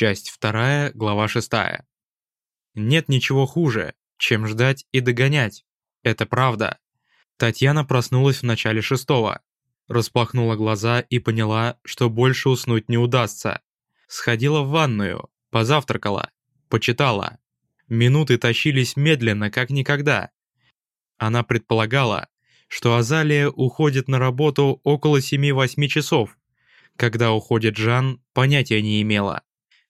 Часть 2, глава 6. Нет ничего хуже, чем ждать и догонять. Это правда. Татьяна проснулась в начале шестого. Распахнула глаза и поняла, что больше уснуть не удастся. Сходила в ванную, позавтракала, почитала. Минуты тащились медленно, как никогда. Она предполагала, что Азалия уходит на работу около 7-8 часов. Когда уходит Жан, понятия не имела.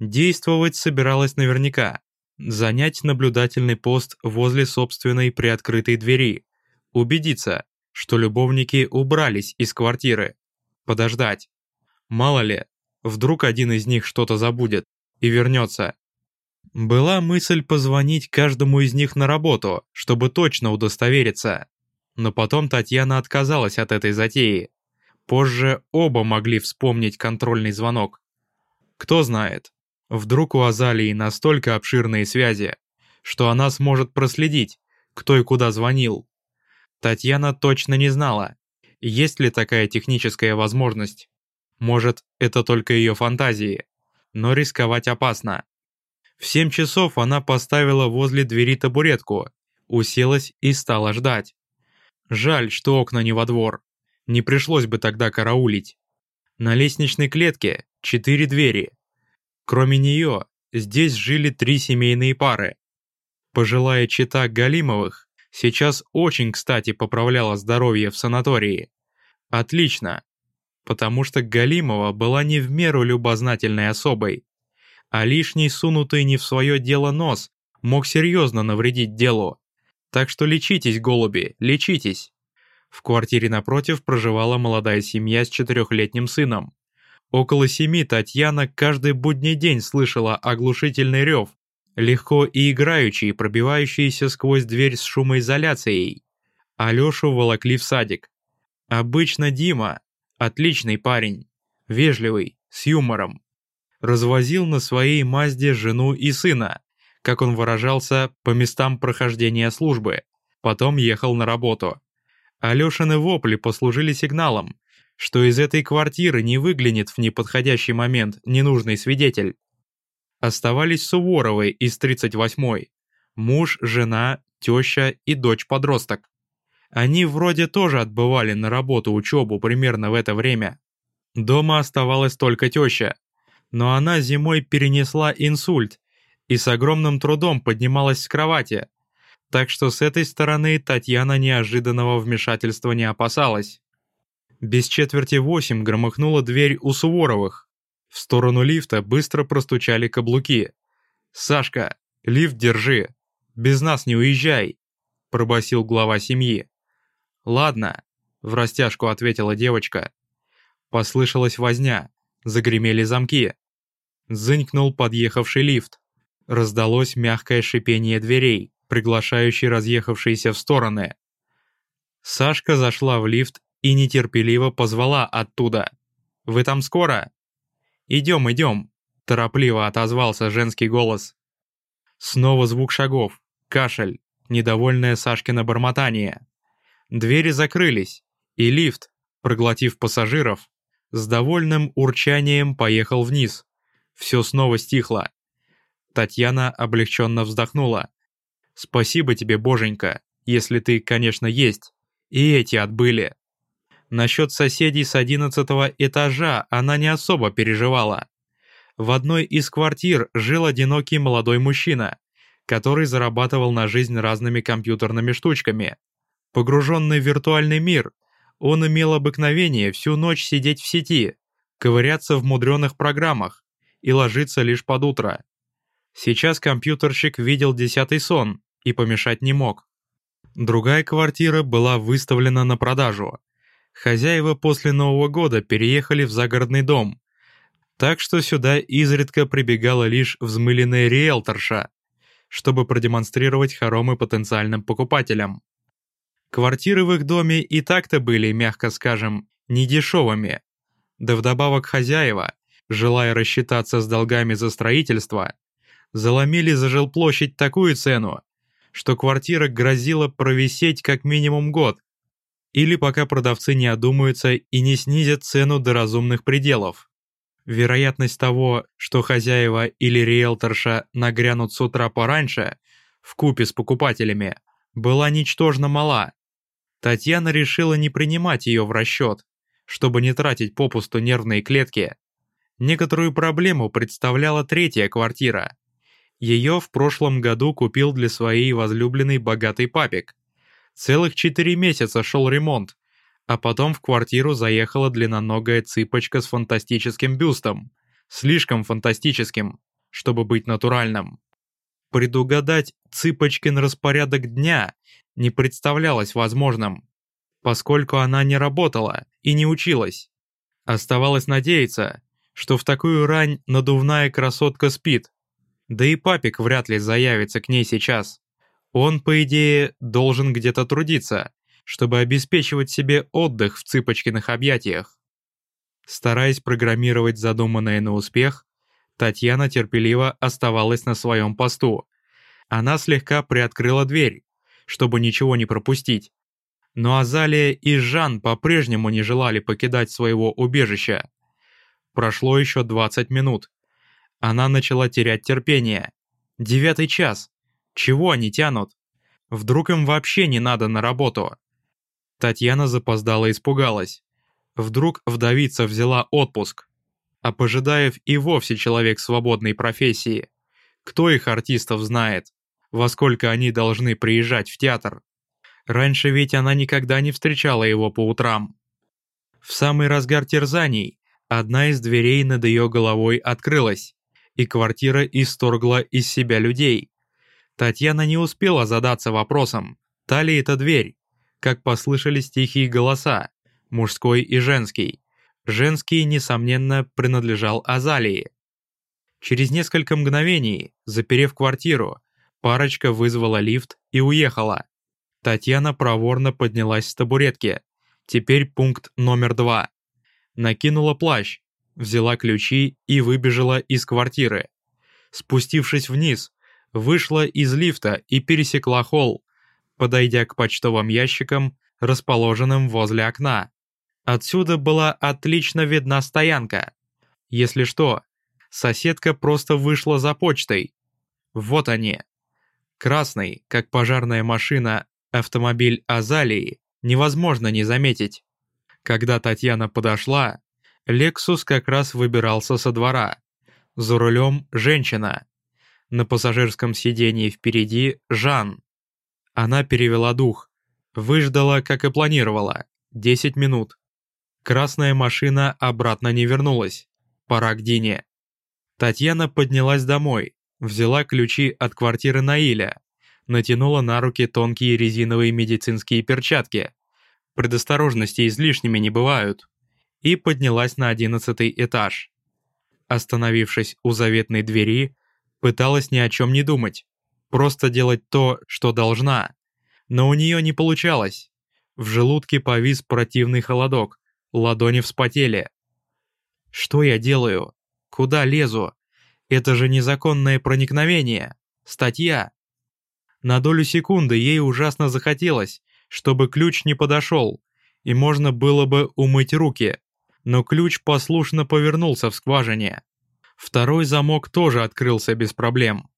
Действовать собиралась наверняка. Занять наблюдательный пост возле собственной приоткрытой двери. Убедиться, что любовники убрались из квартиры. Подождать. Мало ли, вдруг один из них что-то забудет и вернется. Была мысль позвонить каждому из них на работу, чтобы точно удостовериться. Но потом Татьяна отказалась от этой затеи. Позже оба могли вспомнить контрольный звонок. Кто знает, вдруг у Азалии настолько обширные связи, что она сможет проследить, кто и куда звонил. Татьяна точно не знала, есть ли такая техническая возможность. Может, это только ее фантазии, но рисковать опасно. В семь часов она поставила возле двери табуретку, уселась и стала ждать. Жаль, что окна не во двор. Не пришлось бы тогда караулить. На лестничной клетке четыре двери. Кроме нее, здесь жили три семейные пары. Пожилая чита Галимовых сейчас очень кстати поправляла здоровье в санатории. Отлично, потому что Галимова была не в меру любознательной особой а лишний сунутый не в свое дело нос мог серьезно навредить делу. Так что лечитесь, голуби, лечитесь. В квартире напротив проживала молодая семья с четырехлетним сыном. Около семи Татьяна каждый будний день слышала оглушительный рев, легко и играющий, пробивающийся сквозь дверь с шумоизоляцией. Алёшу волокли в садик. Обычно Дима, отличный парень, вежливый, с юмором, развозил на своей Мазде жену и сына, как он выражался, по местам прохождения службы, потом ехал на работу. Алешины вопли послужили сигналом, что из этой квартиры не выглянет в неподходящий момент ненужный свидетель. Оставались Суворовы из 38-й, муж, жена, теща и дочь-подросток. Они вроде тоже отбывали на работу учебу примерно в это время. Дома оставалась только теща, но она зимой перенесла инсульт и с огромным трудом поднималась с кровати, так что с этой стороны Татьяна неожиданного вмешательства не опасалась. Без четверти восемь громыхнула дверь у Суворовых. В сторону лифта быстро простучали каблуки. «Сашка, лифт держи! Без нас не уезжай!» – пробасил глава семьи. «Ладно», – в растяжку ответила девочка. Послышалась возня, загремели замки. Зынькнул подъехавший лифт. Раздалось мягкое шипение дверей, приглашающий разъехавшиеся в стороны. Сашка зашла в лифт и нетерпеливо позвала оттуда. «Вы там скоро?» «Идем, идем», – торопливо отозвался женский голос. Снова звук шагов, кашель, недовольное Сашкино бормотание. Двери закрылись, и лифт, проглотив пассажиров, с довольным урчанием поехал вниз. Все снова стихло. Татьяна облегченно вздохнула. «Спасибо тебе, боженька, если ты, конечно, есть. И эти отбыли». Насчет соседей с одиннадцатого этажа она не особо переживала. В одной из квартир жил одинокий молодой мужчина, который зарабатывал на жизнь разными компьютерными штучками. Погруженный в виртуальный мир, он имел обыкновение всю ночь сидеть в сети, ковыряться в мудреных программах, и ложиться лишь под утро. Сейчас компьютерщик видел десятый сон и помешать не мог. Другая квартира была выставлена на продажу. Хозяева после Нового года переехали в загородный дом, так что сюда изредка прибегала лишь взмыленная риэлторша, чтобы продемонстрировать хоромы потенциальным покупателям. Квартиры в их доме и так-то были, мягко скажем, недешевыми. Да вдобавок хозяева, желая рассчитаться с долгами за строительство, заломили за жилплощадь такую цену, что квартира грозила провисеть как минимум год, или пока продавцы не одумаются и не снизят цену до разумных пределов. Вероятность того, что хозяева или риэлторша нагрянут с утра пораньше, в купе с покупателями, была ничтожно мала. Татьяна решила не принимать ее в расчет, чтобы не тратить попусту нервные клетки. Некоторую проблему представляла третья квартира. Ее в прошлом году купил для своей возлюбленной богатый папик. Целых четыре месяца шел ремонт, а потом в квартиру заехала длинноногая цыпочка с фантастическим бюстом. Слишком фантастическим, чтобы быть натуральным. Предугадать цыпочкин распорядок дня не представлялось возможным, поскольку она не работала и не училась. Оставалось надеяться, что в такую рань надувная красотка спит. Да и папик вряд ли заявится к ней сейчас. Он, по идее, должен где-то трудиться, чтобы обеспечивать себе отдых в цыпочкиных объятиях. Стараясь программировать задуманное на успех, Татьяна терпеливо оставалась на своем посту. Она слегка приоткрыла дверь, чтобы ничего не пропустить. Но Азалия и Жан по-прежнему не желали покидать своего убежища. Прошло еще 20 минут. Она начала терять терпение. Девятый час. Чего они тянут? Вдруг им вообще не надо на работу? Татьяна запоздала испугалась. Вдруг вдовица взяла отпуск. А Пожидаев и вовсе человек свободной профессии. Кто их артистов знает? Во сколько они должны приезжать в театр? Раньше ведь она никогда не встречала его по утрам. В самый разгар терзаний одна из дверей над ее головой открылась, и квартира исторгла из себя людей. Татьяна не успела задаться вопросом, та ли это дверь, как послышались тихие голоса, мужской и женский. Женский, несомненно, принадлежал Азалии. Через несколько мгновений, заперев квартиру, парочка вызвала лифт и уехала. Татьяна проворно поднялась с табуретки. Теперь пункт номер два. Накинула плащ, взяла ключи и выбежала из квартиры. Спустившись вниз, вышла из лифта и пересекла холл, подойдя к почтовым ящикам, расположенным возле окна. Отсюда была отлично видна стоянка. Если что, соседка просто вышла за почтой. Вот они. Красный, как пожарная машина, автомобиль Азалии невозможно не заметить. Когда Татьяна подошла, Лексус как раз выбирался со двора. За рулем женщина. На пассажирском сидении впереди Жан. Она перевела дух. Выждала, как и планировала, 10 минут. Красная машина обратно не вернулась. Пора к Дине. Татьяна поднялась домой, взяла ключи от квартиры Наиля, натянула на руки тонкие резиновые медицинские перчатки. Предосторожности излишними не бывают. И поднялась на одиннадцатый этаж. Остановившись у заветной двери, пыталась ни о чем не думать просто делать то, что должна. Но у нее не получалось. В желудке повис противный холодок, ладони вспотели. Что я делаю? Куда лезу? Это же незаконное проникновение. Статья. На долю секунды ей ужасно захотелось, чтобы ключ не подошел, и можно было бы умыть руки. Но ключ послушно повернулся в скважине. Второй замок тоже открылся без проблем.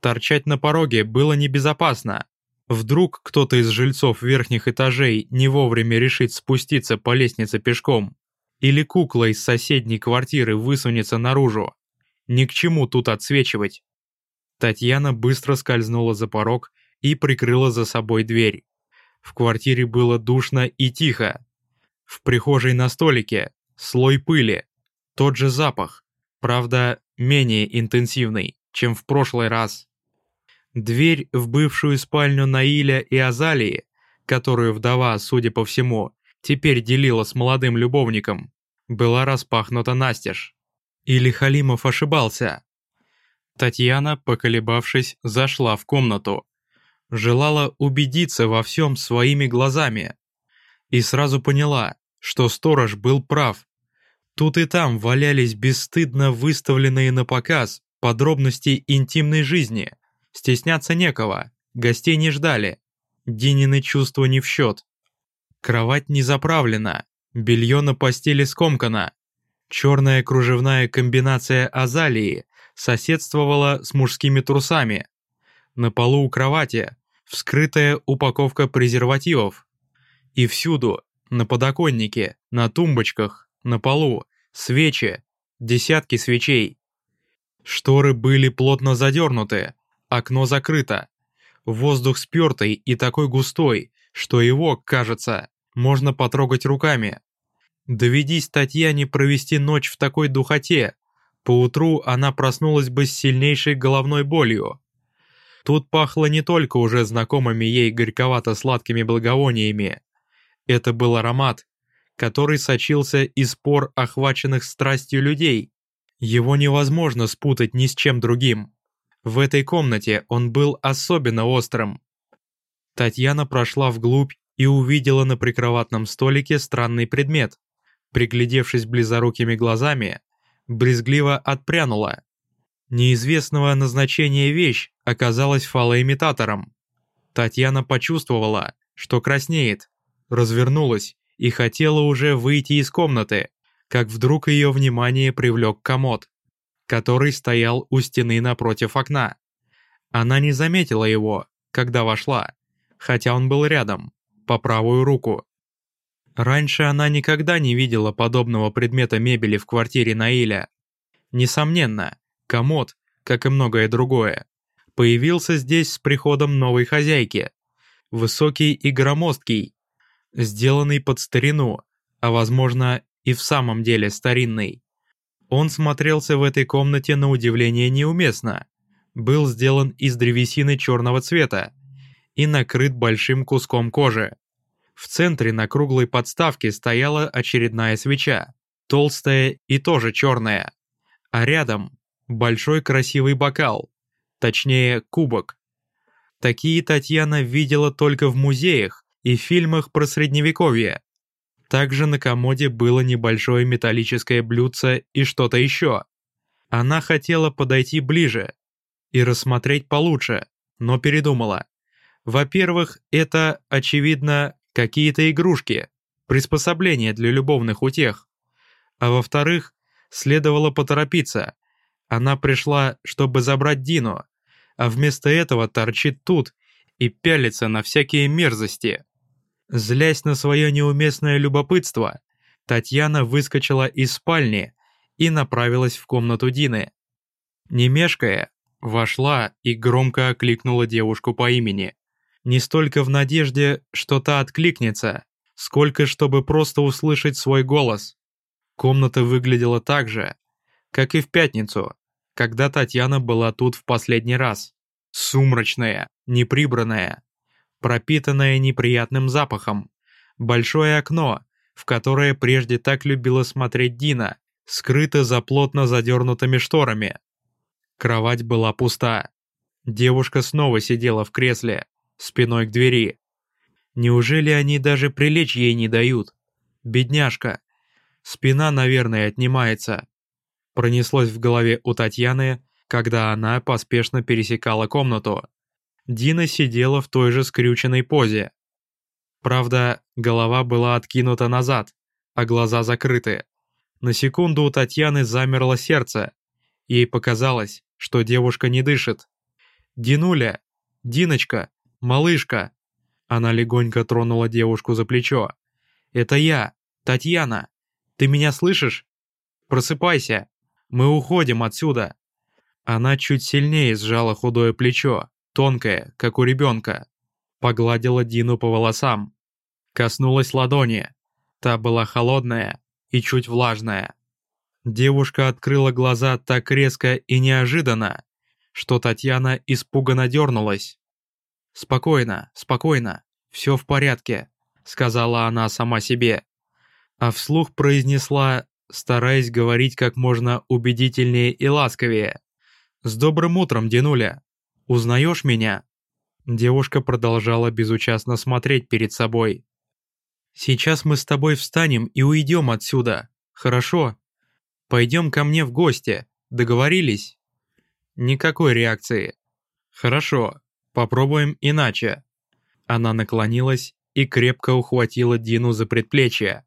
Торчать на пороге было небезопасно. Вдруг кто-то из жильцов верхних этажей не вовремя решит спуститься по лестнице пешком. Или кукла из соседней квартиры высунется наружу. Ни к чему тут отсвечивать. Татьяна быстро скользнула за порог и прикрыла за собой дверь. В квартире было душно и тихо. В прихожей на столике слой пыли, тот же запах, правда, менее интенсивный, чем в прошлый раз. Дверь в бывшую спальню Наиля и Азалии, которую вдова, судя по всему, теперь делила с молодым любовником, была распахнута настежь. Или Халимов ошибался? Татьяна, поколебавшись, зашла в комнату. Желала убедиться во всем своими глазами. И сразу поняла, что сторож был прав. Тут и там валялись бесстыдно выставленные на показ подробности интимной жизни – Стесняться некого, гостей не ждали. Динины чувства не в счет. Кровать не заправлена, белье на постели скомкано. Черная кружевная комбинация азалии соседствовала с мужскими трусами. На полу у кровати вскрытая упаковка презервативов. И всюду, на подоконнике, на тумбочках, на полу, свечи, десятки свечей. Шторы были плотно задернуты, окно закрыто. Воздух спертый и такой густой, что его, кажется, можно потрогать руками. Доведись Татьяне провести ночь в такой духоте, поутру она проснулась бы с сильнейшей головной болью. Тут пахло не только уже знакомыми ей горьковато-сладкими благовониями. Это был аромат, который сочился из пор охваченных страстью людей. Его невозможно спутать ни с чем другим. В этой комнате он был особенно острым. Татьяна прошла вглубь и увидела на прикроватном столике странный предмет. Приглядевшись близорукими глазами, брезгливо отпрянула. Неизвестного назначения вещь оказалась фалоимитатором. Татьяна почувствовала, что краснеет, развернулась и хотела уже выйти из комнаты, как вдруг ее внимание привлек комод, который стоял у стены напротив окна. Она не заметила его, когда вошла, хотя он был рядом, по правую руку. Раньше она никогда не видела подобного предмета мебели в квартире Наиля. Несомненно, комод, как и многое другое, появился здесь с приходом новой хозяйки. Высокий и громоздкий, сделанный под старину, а возможно и в самом деле старинный. Он смотрелся в этой комнате на удивление неуместно. Был сделан из древесины черного цвета и накрыт большим куском кожи. В центре на круглой подставке стояла очередная свеча, толстая и тоже черная. А рядом большой красивый бокал, точнее кубок. Такие Татьяна видела только в музеях и фильмах про средневековье. Также на комоде было небольшое металлическое блюдце и что-то еще. Она хотела подойти ближе и рассмотреть получше, но передумала. Во-первых, это, очевидно, какие-то игрушки, приспособления для любовных утех. А во-вторых, следовало поторопиться. Она пришла, чтобы забрать Дину, а вместо этого торчит тут и пялится на всякие мерзости. Злясь на свое неуместное любопытство, Татьяна выскочила из спальни и направилась в комнату Дины. Не мешкая, вошла и громко окликнула девушку по имени не столько в надежде, что та откликнется, сколько чтобы просто услышать свой голос. Комната выглядела так же, как и в пятницу, когда Татьяна была тут в последний раз. Сумрачная, неприбранная, пропитанная неприятным запахом. Большое окно, в которое прежде так любила смотреть Дина, скрыто за плотно задернутыми шторами. Кровать была пуста. Девушка снова сидела в кресле, спиной к двери. Неужели они даже прилечь ей не дают? Бедняжка. Спина, наверное, отнимается. Пронеслось в голове у Татьяны, когда она поспешно пересекала комнату. Дина сидела в той же скрюченной позе. Правда, голова была откинута назад, а глаза закрыты. На секунду у Татьяны замерло сердце. Ей показалось, что девушка не дышит. «Динуля! Диночка! «Малышка!» Она легонько тронула девушку за плечо. «Это я, Татьяна! Ты меня слышишь? Просыпайся! Мы уходим отсюда!» Она чуть сильнее сжала худое плечо, тонкое, как у ребенка. Погладила Дину по волосам. Коснулась ладони. Та была холодная и чуть влажная. Девушка открыла глаза так резко и неожиданно, что Татьяна испуганно дернулась. «Спокойно, спокойно, все в порядке», — сказала она сама себе. А вслух произнесла, стараясь говорить как можно убедительнее и ласковее. «С добрым утром, Динуля! Узнаешь меня?» Девушка продолжала безучастно смотреть перед собой. «Сейчас мы с тобой встанем и уйдем отсюда, хорошо? Пойдем ко мне в гости, договорились?» Никакой реакции. «Хорошо, Попробуем иначе». Она наклонилась и крепко ухватила Дину за предплечье.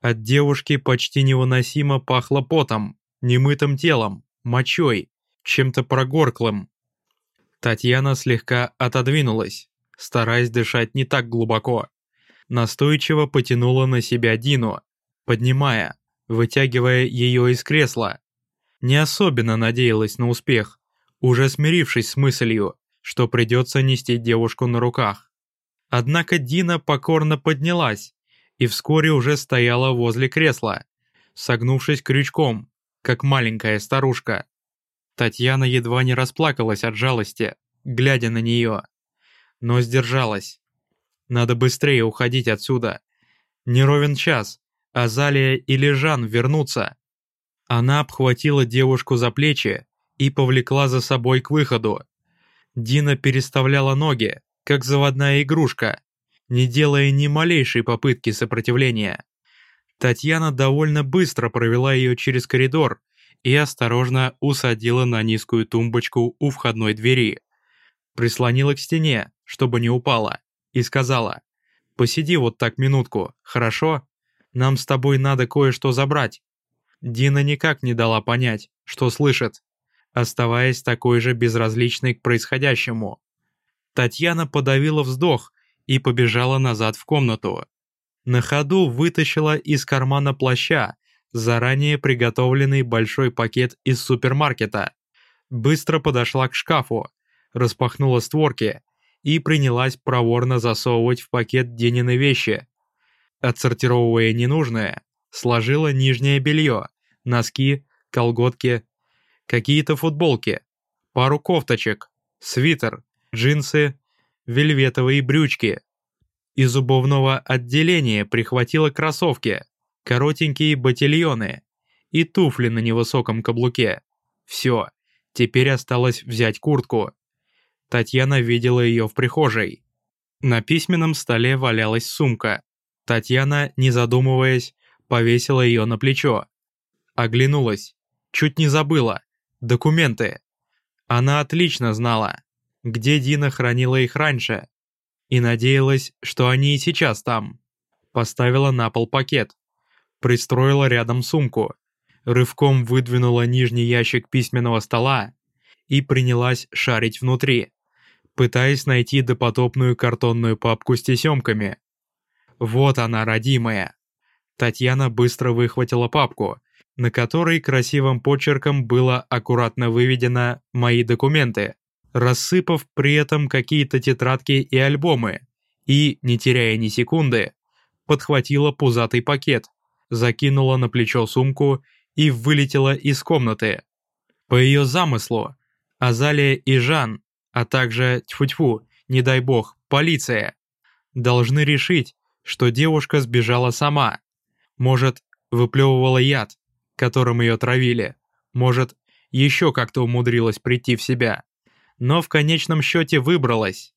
От девушки почти невыносимо пахло потом, немытым телом, мочой, чем-то прогорклым. Татьяна слегка отодвинулась, стараясь дышать не так глубоко. Настойчиво потянула на себя Дину, поднимая, вытягивая ее из кресла. Не особенно надеялась на успех, уже смирившись с мыслью, что придется нести девушку на руках. Однако Дина покорно поднялась и вскоре уже стояла возле кресла, согнувшись крючком, как маленькая старушка. Татьяна едва не расплакалась от жалости, глядя на нее, но сдержалась. Надо быстрее уходить отсюда. Не ровен час, а Залия или Жан вернутся. Она обхватила девушку за плечи и повлекла за собой к выходу. Дина переставляла ноги, как заводная игрушка, не делая ни малейшей попытки сопротивления. Татьяна довольно быстро провела ее через коридор и осторожно усадила на низкую тумбочку у входной двери. Прислонила к стене, чтобы не упала, и сказала, «Посиди вот так минутку, хорошо? Нам с тобой надо кое-что забрать». Дина никак не дала понять, что слышит, оставаясь такой же безразличной к происходящему. Татьяна подавила вздох и побежала назад в комнату. На ходу вытащила из кармана плаща заранее приготовленный большой пакет из супермаркета. Быстро подошла к шкафу, распахнула створки и принялась проворно засовывать в пакет Денины вещи. Отсортировывая ненужное, сложила нижнее белье, носки, колготки, какие-то футболки, пару кофточек, свитер, джинсы, вельветовые брючки. Из зубовного отделения прихватила кроссовки, коротенькие ботильоны и туфли на невысоком каблуке. Все, теперь осталось взять куртку. Татьяна видела ее в прихожей. На письменном столе валялась сумка. Татьяна, не задумываясь, повесила ее на плечо. Оглянулась. Чуть не забыла. Документы. Она отлично знала, где Дина хранила их раньше, и надеялась, что они и сейчас там. Поставила на пол пакет, пристроила рядом сумку, рывком выдвинула нижний ящик письменного стола и принялась шарить внутри, пытаясь найти допотопную картонную папку с тесемками. Вот она, родимая. Татьяна быстро выхватила папку на которой красивым почерком было аккуратно выведено «Мои документы», рассыпав при этом какие-то тетрадки и альбомы, и, не теряя ни секунды, подхватила пузатый пакет, закинула на плечо сумку и вылетела из комнаты. По ее замыслу, Азалия и Жан, а также, тьфу-тьфу, не дай бог, полиция, должны решить, что девушка сбежала сама. Может, выплевывала яд, которым ее травили. Может, еще как-то умудрилась прийти в себя. Но в конечном счете выбралась.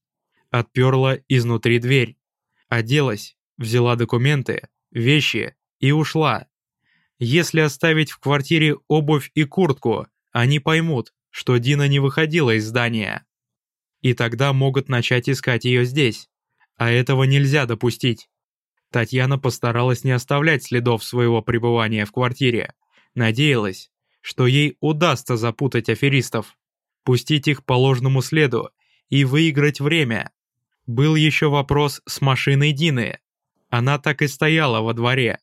Отперла изнутри дверь. Оделась, взяла документы, вещи и ушла. Если оставить в квартире обувь и куртку, они поймут, что Дина не выходила из здания. И тогда могут начать искать ее здесь. А этого нельзя допустить. Татьяна постаралась не оставлять следов своего пребывания в квартире. Надеялась, что ей удастся запутать аферистов, пустить их по ложному следу и выиграть время. Был еще вопрос с машиной Дины. Она так и стояла во дворе,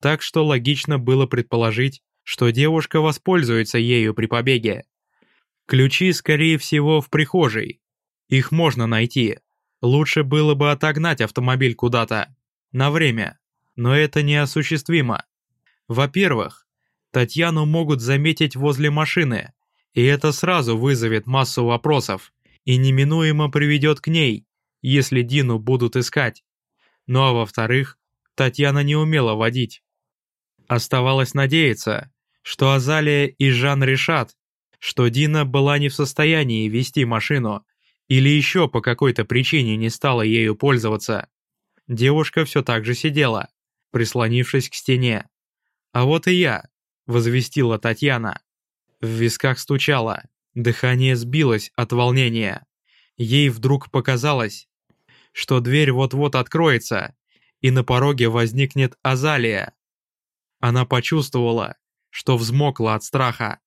так что логично было предположить, что девушка воспользуется ею при побеге. Ключи, скорее всего, в прихожей. Их можно найти. Лучше было бы отогнать автомобиль куда-то. На время. Но это неосуществимо. Во-первых, Татьяну могут заметить возле машины, и это сразу вызовет массу вопросов и неминуемо приведет к ней, если Дину будут искать. Ну а во-вторых, Татьяна не умела водить. Оставалось надеяться, что Азалия и Жан решат, что Дина была не в состоянии вести машину или еще по какой-то причине не стала ею пользоваться. Девушка все так же сидела, прислонившись к стене. А вот и я, — возвестила Татьяна. В висках стучало, дыхание сбилось от волнения. Ей вдруг показалось, что дверь вот-вот откроется, и на пороге возникнет Азалия. Она почувствовала, что взмокла от страха.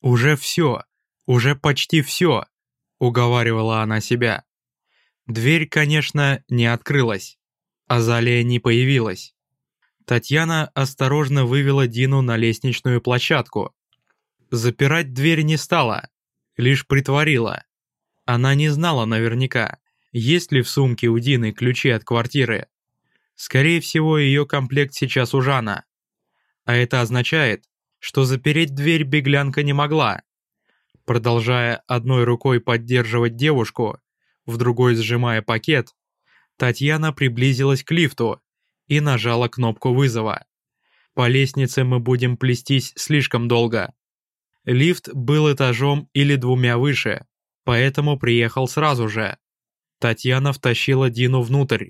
«Уже все, уже почти все», — уговаривала она себя. Дверь, конечно, не открылась. Азалия не появилась. Татьяна осторожно вывела Дину на лестничную площадку. Запирать дверь не стала, лишь притворила. Она не знала наверняка, есть ли в сумке у Дины ключи от квартиры. Скорее всего, ее комплект сейчас у Жана. А это означает, что запереть дверь беглянка не могла. Продолжая одной рукой поддерживать девушку, в другой сжимая пакет, Татьяна приблизилась к лифту и нажала кнопку вызова. По лестнице мы будем плестись слишком долго. Лифт был этажом или двумя выше, поэтому приехал сразу же. Татьяна втащила Дину внутрь.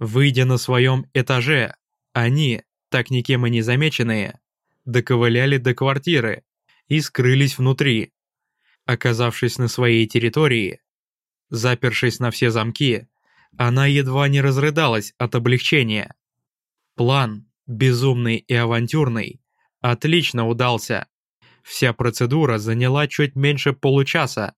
Выйдя на своем этаже, они, так никем и не замеченные, доковыляли до квартиры и скрылись внутри. Оказавшись на своей территории, запершись на все замки, она едва не разрыдалась от облегчения. План, безумный и авантюрный, отлично удался. Вся процедура заняла чуть меньше получаса.